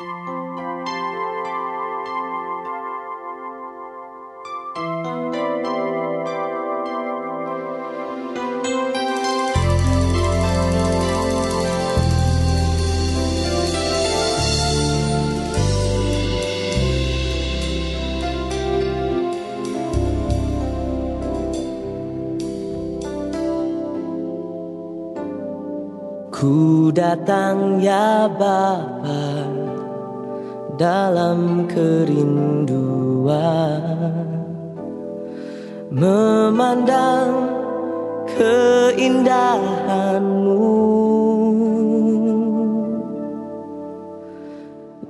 Ku datang ya Bapak dalam kerinduan. Memandang keindahanmu.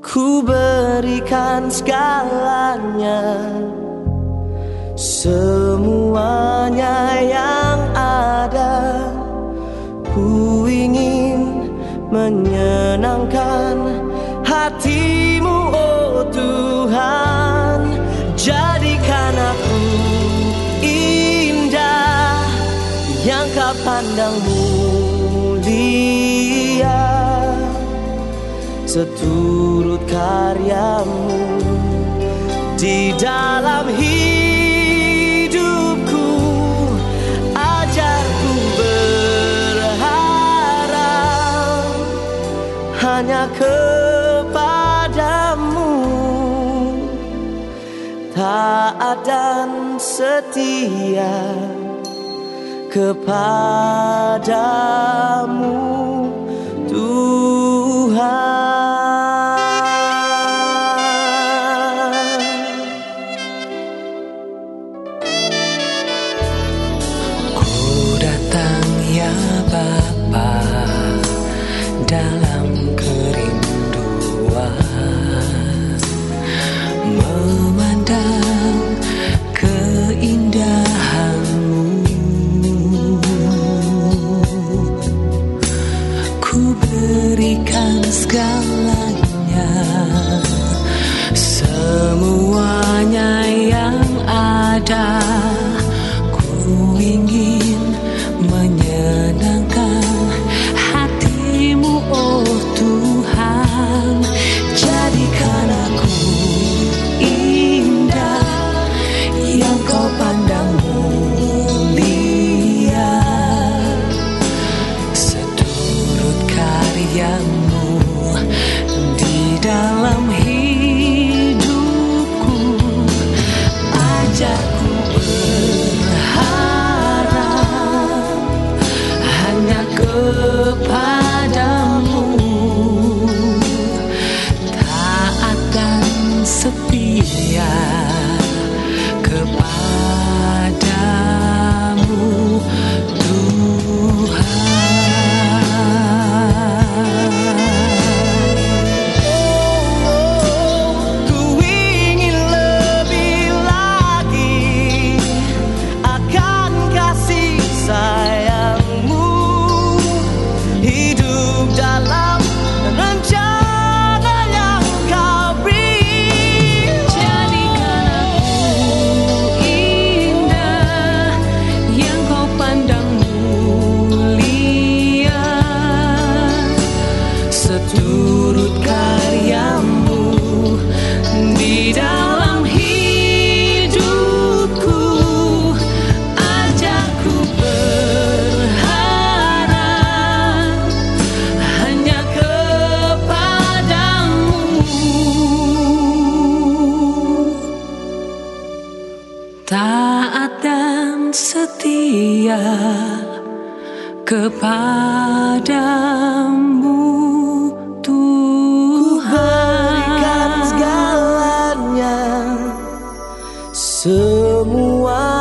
Ku berikan segalanya. Semuanya yang ada. Ku ingin menyenangkan hati. Yang mulia seturut karyamu di dalam hidupku ajarku berharap hanya kepadamu taat dan setia kepada die. setia kepadamu Tuhan. Ku berikan segalanya semua